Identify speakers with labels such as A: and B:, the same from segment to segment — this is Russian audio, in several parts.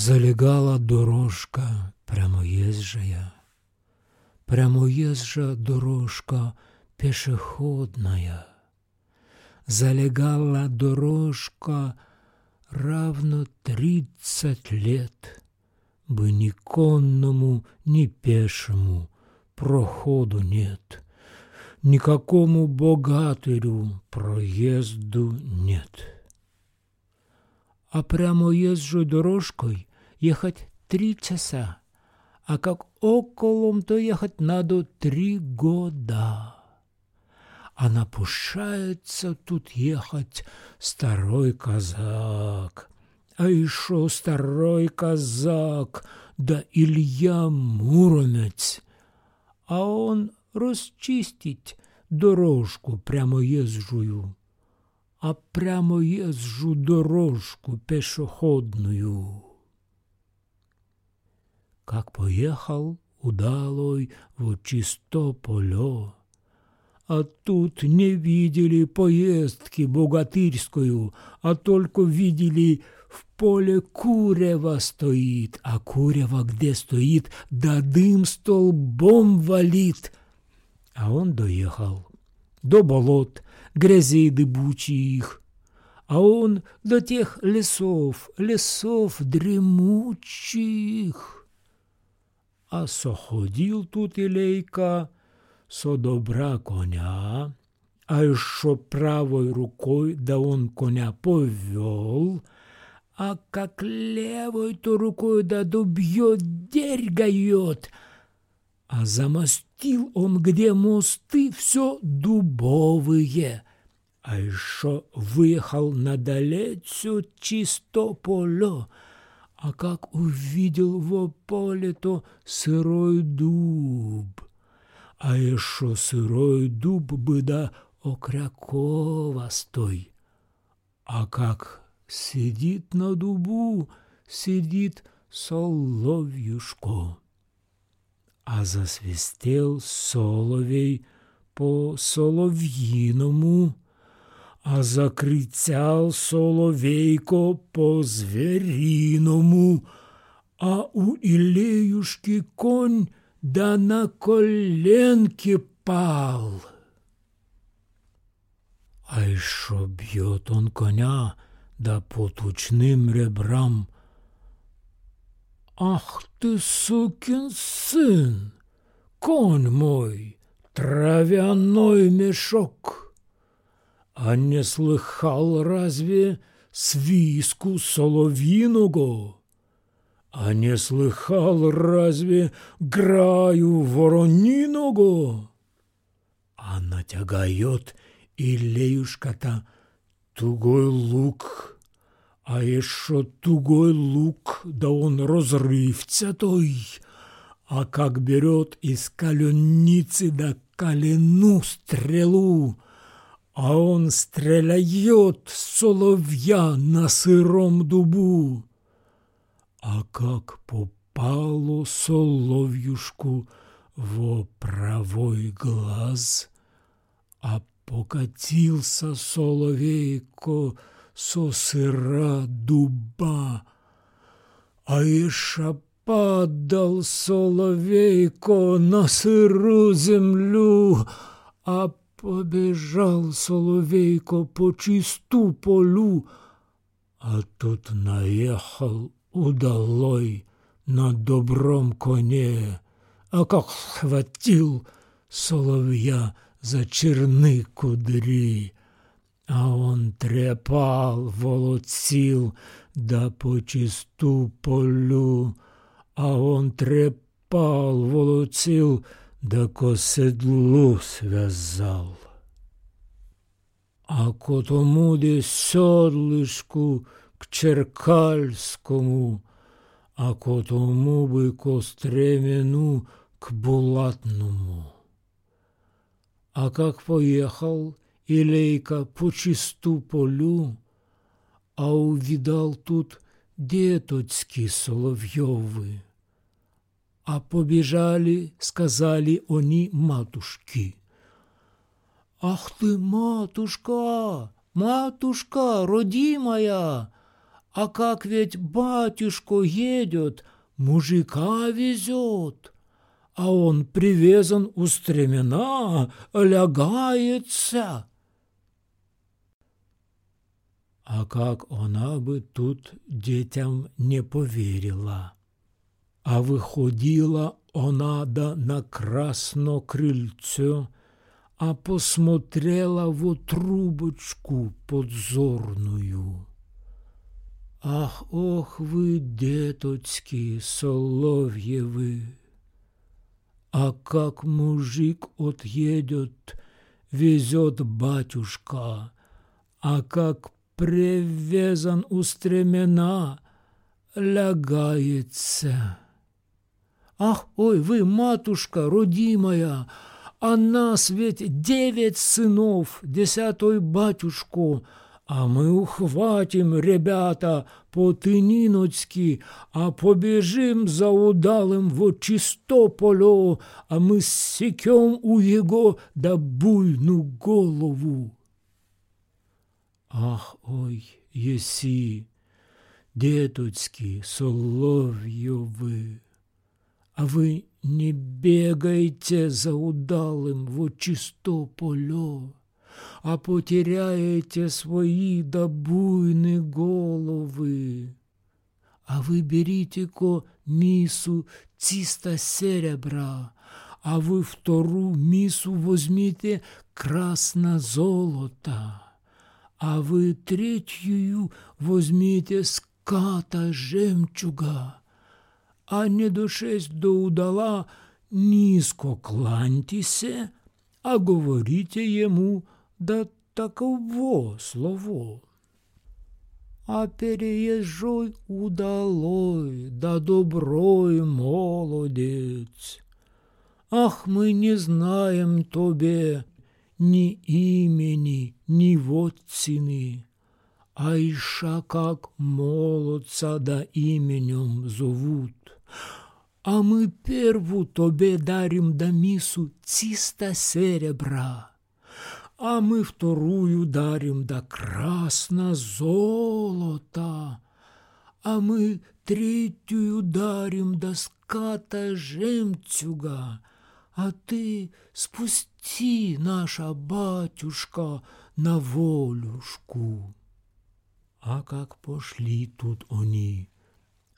A: Залегала дорожка прямоезжая, Прямоезжа дорожка пешеходная. Залегала дорожка равно тридцать лет, Бы ни конному, ни пешему проходу нет, Никакому богатырю проезду нет. А прямо езжу дорожкой ехать три часа, а как околом, то ехать надо три года. А напушается тут ехать старой казак. А еще старой казак, да Илья Муромец. А он расчистить дорожку прямо езжую, а прямо езжу дорожку пешеходную. Как поехал удалой в чисто поле, а тут не видели поездки богатырскую, а только видели в поле курева стоит, а курева где стоит, да дым столбом валит. А он доехал до болот, грязей дыбучих, а он до тех лесов, лесов дремучих. А соходил тут Илейка со добра коня, а еще правой рукой, да он коня повел, а как левой-то рукой да дубьет, дергает, а замостил он, где мосты, все дубовые, а еще выехал на далецу чисто поле, а как увидел в поле, то сырой дуб. А еще сырой дуб бы да окряковастой. А как сидит на дубу, сидит соловьюшко. А засвистел соловей по соловьиному, а закричал соловейко по звериному, а у Илеюшки конь да на коленке пал. А еще бьет он коня, да по тучным ребрам. Ах ты, сукин сын, конь мой, травяной мешок! А не слыхал разве свиску соловиного? А не слыхал разве граю ворониного? А натягает Илеюшка-то тугой лук, а еще тугой лук, да он разрывца той, а как берет из каленницы да колену стрелу, а он стреляет соловья на сыром дубу. А как попало соловьюшку во правой глаз, а покатился соловейко со сыра дуба, а еще падал соловейко на сыру землю, а Побежал соловейко по чисту полю, а тут наехал удалой на добром коне, а как схватил соловья за черны кудри, а он трепал, волоцил, да по чисту полю, а он трепал, волоцил, да ко седлу связал. А ко тому де седлышку к Черкальскому, а ко тому бы ко стремену к Булатному. А как поехал Илейка по чисту полю, а увидал тут деточки соловьевы. А побежали, сказали они матушки. «Ах ты, матушка, матушка, родимая! А как ведь батюшка едет, мужика везет, а он привязан у стремена, лягается. А как она бы тут детям не поверила. А выходила она да на красно крыльцо, а посмотрела в трубочку подзорную. Ах, ох вы, деточки Соловьевы! А как мужик отъедет, везет батюшка, а как привязан у стремена, лягается. Ах, ой, вы, матушка, родимая, а нас ведь девять сынов, десятой батюшку, а мы ухватим, ребята, по-тининоцьки, а побежим за удалым в чистополю, а мы сікем у його да буйну голову. Ах, ой, еси, деточки, соловьевы, а вы не бегайте за удалым в чистополю а потеряете свои добуйны головы. А вы берите-ко мису чисто серебра, а вы вторую мису возьмите красно-золото, а вы третью возьмите ската жемчуга, а не дошесть до удала низко клантіся, а говорите ему – да таково слово. А переезжай удалой, да доброй молодец. Ах, мы не знаем тебе ни имени, ни вотцины, а иша как молодца да именем зовут. А мы перву тебе дарим да мису чисто серебра. А мы вторую дарим до красно-золото, а мы третью дарим до ската жемчуга, а ты спусти, наша батюшка, на волюшку. А как пошли тут они,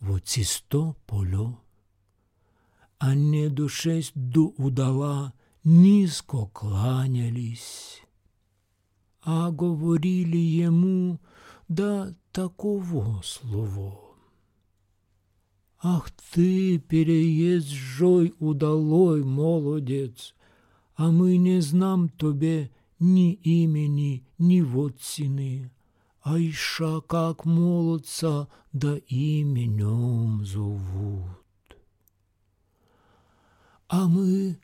A: вот цисто поле, а не до шесть до удала низко кланялись а говорили ему да такого слово. Ах ты, переезжой удалой молодец, а мы не знам тебе ни имени, ни вотцины, а иша как молодца да именем зовут. А мы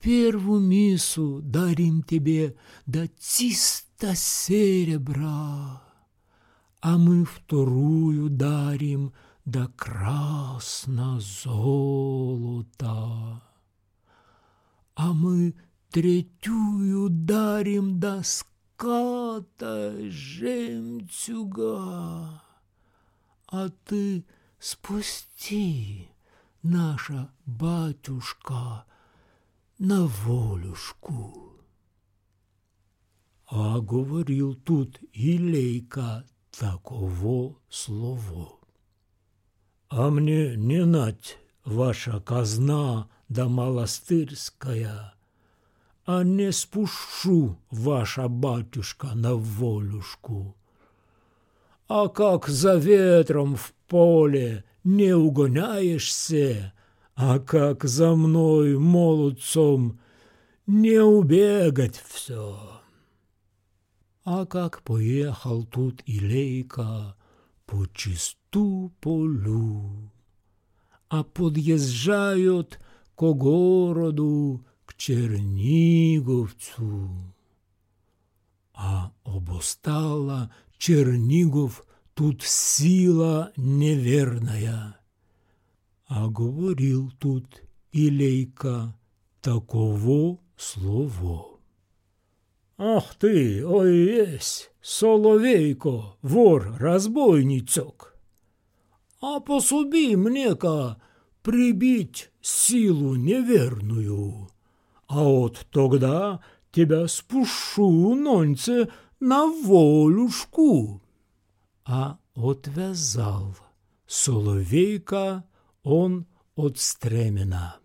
A: первую мису дарим тебе да чисто серебра, а мы вторую дарим да красно золото, а мы третью дарим да ската жемчуга, а ты спусти, наша батюшка, на волюшку. А говорил тут Илейка таково слово. А мне не нать ваша казна да малостырская, а не спушу ваша батюшка на волюшку. А как за ветром в поле не угоняешься, а как за мной, молодцом, не убегать все. А как поехал тут Илейка по чисту полю, а подъезжают к городу, к Черниговцу. А обостала Чернигов тут сила неверная — а говорил тут Илейка таково слово. Ах ты, ой весь, соловейко, вор, разбойницок. А посуби мне-ка прибить силу неверную, а вот тогда тебя спушу, нонце, на волюшку. А отвязал соловейка он от стремена.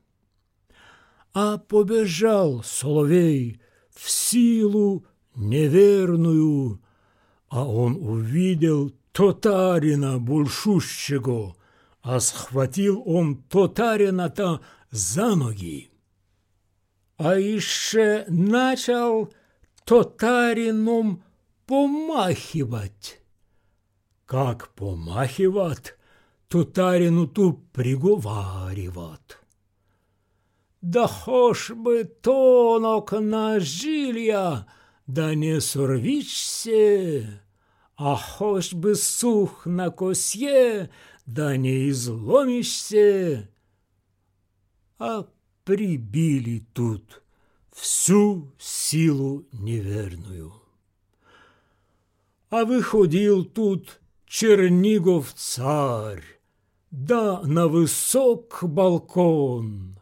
A: А побежал соловей в силу неверную, а он увидел Тотарина большущего, а схватил он Тотарина-то за ноги. А еще начал Тотарином помахивать. Как помахивать, Тутарину ту приговаривать. Да хош бы тонок на жилья, да не сорвишься, а хош бы сух на косье, да не изломишься. А прибили тут всю силу неверную. А выходил тут Чернигов царь, да на высок балкон,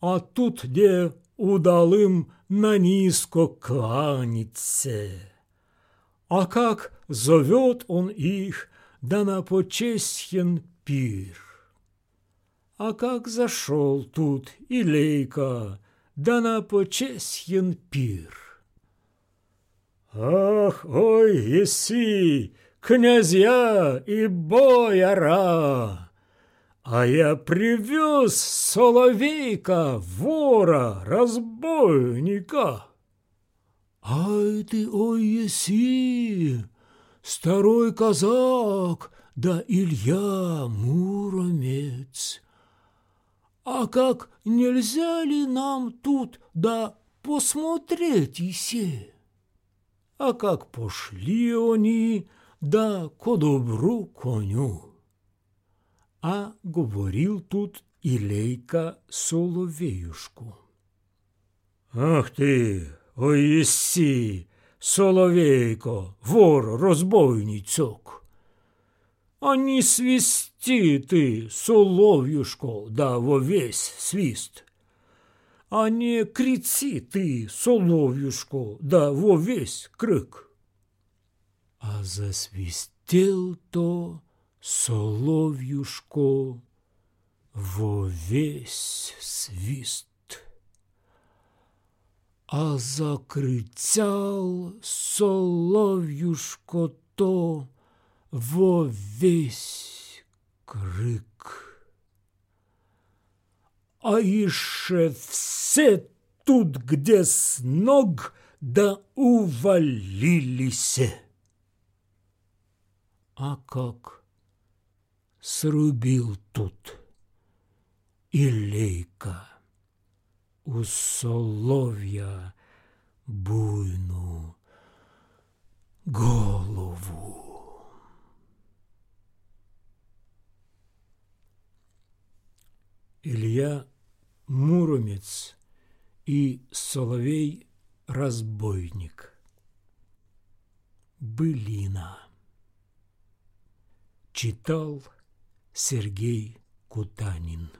A: а тут, где удалым на низко кланяться. А как зовет он их, да на почестен пир. А как зашел тут и лейка, да на почестен пир. Ах, ой, еси, князья и бояра! А я привез соловейка, вора, разбойника. Ай ты, ой, еси, старой казак, да Илья Муромец. А как нельзя ли нам тут да посмотреть исе? А как пошли они, да ко добру коню. А говорил тут Илейка Соловеюшку. Ах ты, ой еси, Соловейко, вор, розбойницок. А не свисти ты, Соловьюшко, да во весь свист. А не кричи ты, Соловьюшко, да во весь крик а засвистел то соловьюшко во весь свист. А закричал соловьюшко то во весь крик. А еще все тут, где с ног, да увалились а как срубил тут и лейка у соловья буйну голову. Илья Муромец и Соловей-разбойник. Былина. Читал Сергей Кутанин.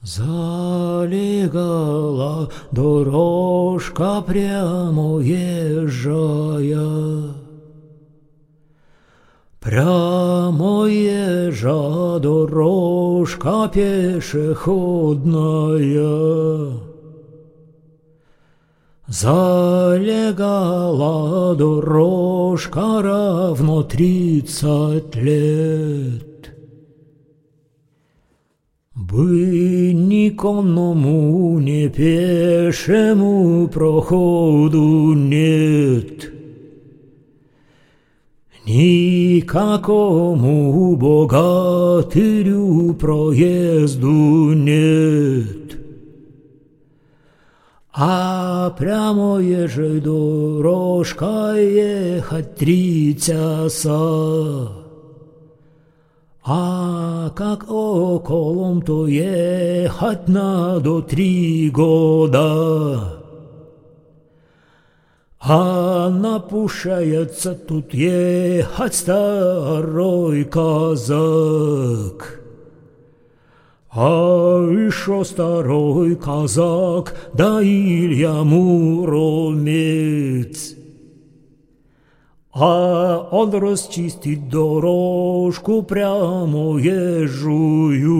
A: Залегала дорожка прямо езжая, Прямо езжа дорожка пешеходная. Залегала дорожка равно тридцать лет. Бы никому не пешему проходу нет. Никакому богатырю проезду нет. А прямое же дорожка ехать три часа. А как околом то ехать надо три года. А напушается тут ехать старой казак. А еще старой казак, да Илья Муромец. А он расчистит дорожку прямо ежую.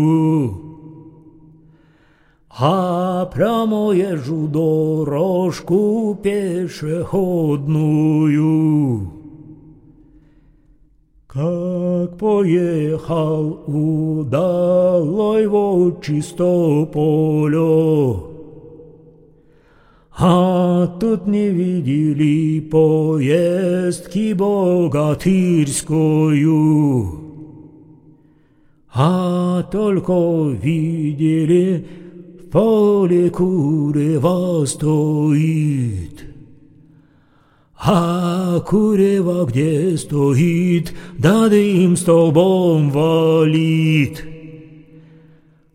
A: А прямо ежу дорожку пешеходную. Как поехал удалой в чисто поле, а тут не видели поездки богатырскую, а только видели поле курева стоит. А курева где стоит, да дым столбом валит.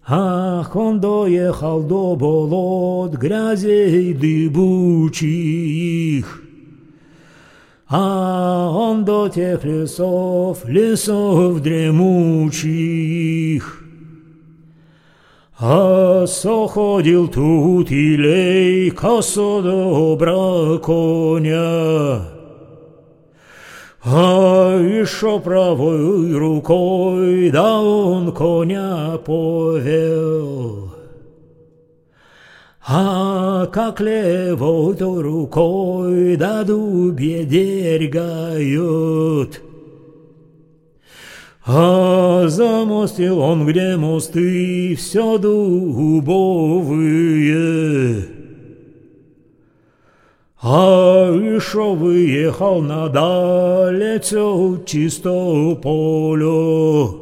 A: Ах, он доехал до болот, грязей дыбучих. А он до тех лесов, лесов дремучих. А соходил тут илей косо добра коня. А еще правой рукой, да он коня повел. А как левой то рукой, да дубе дергают. А замостил он, где мосты, все дубовые. А еще выехал на далеце чисто поле.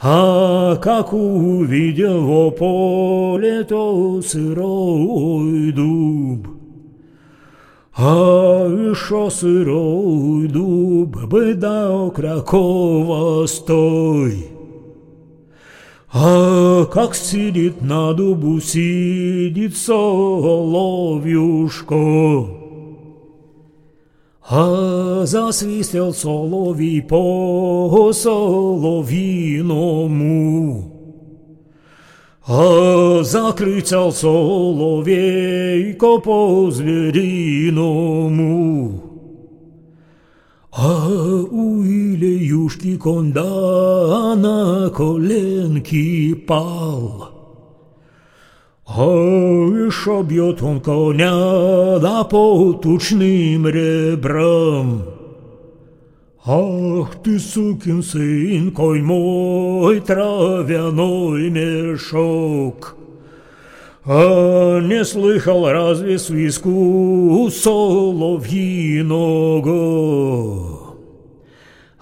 A: А как увидел во поле, то сырой дуб. А еще сырой дуб, беда Кракова стой. А как сидит на дубу, сидит соловьюшко. А засвистел соловей по соловьиному. А закричал соловейко по звериному. А у Илеюшки конда на коленки пал. А еще бьет он коня да по тучным ребрам. Ах ты, сукин сын, кой мой травяной мешок! А не слыхал разве свиску соловьиного?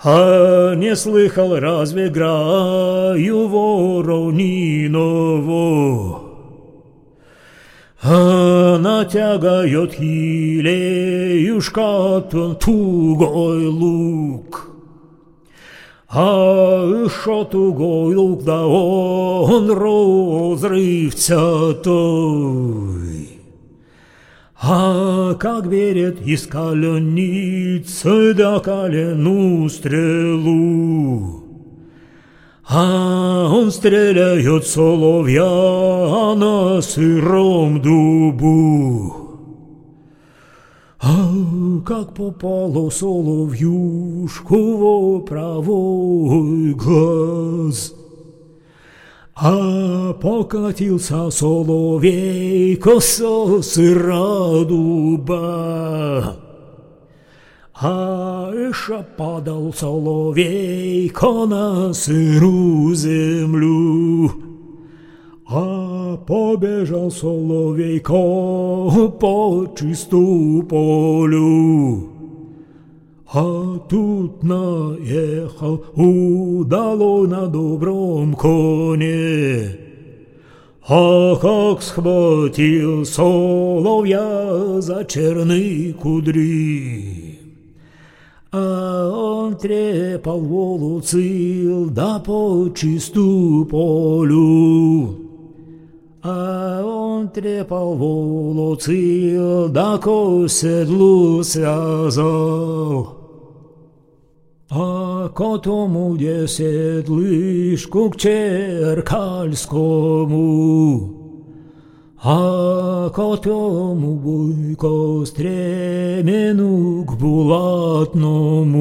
A: А не слыхал разве граю ворониного? А натягает хилеюшка тугой лук. А еще тугой лук, да он разрывцатой. А как берет из коленицы да колену стрелу. А он стреляет соловья на сыром дубу. А как попало соловьюшку во правой глаз. А покатился соловей косо сыра дуба. А еще падал соловейко на сыру землю. А побежал соловейко по чисту полю. А тут наехал удало на добром коне. А как схватил соловья за черные кудри. А он трепал волоцил да по чисту полю. А он трепал волоцы, да ко седлу связал. А котому десять лишку к Черкальскому, а котому буйко стремену к Булатному.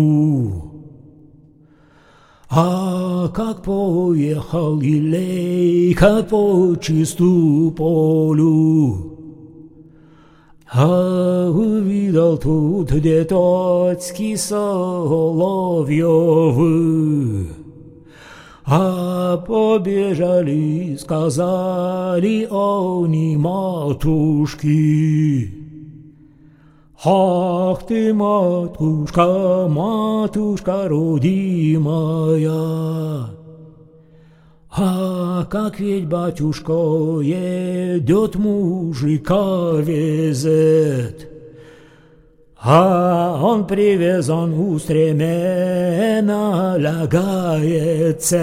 A: А как поехал Илейка по чисту полю, а увидел тут деточки соловьевы. А побежали, сказали они матушки. Ах ты, матушка, матушка родимая, а как ведь батюшка едет мужика везет, а он привязан у стремена лагается.